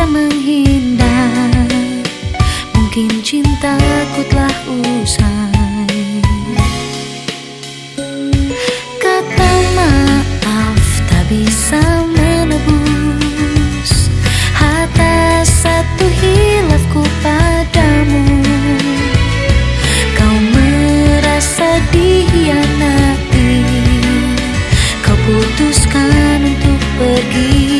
bisa menghindar. Mungkin cintaku telah usai. Kata maaf tak bisa menebus Atas satu hilafku padamu. Kau merasa dihianati Kau putuskan untuk pergi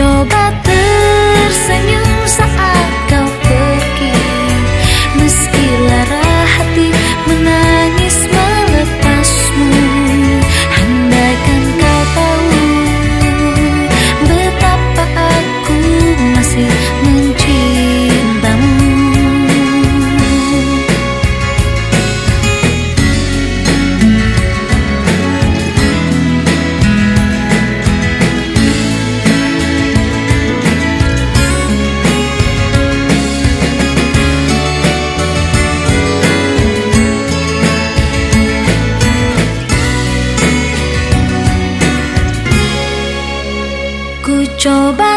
coba tersenyum 走吧。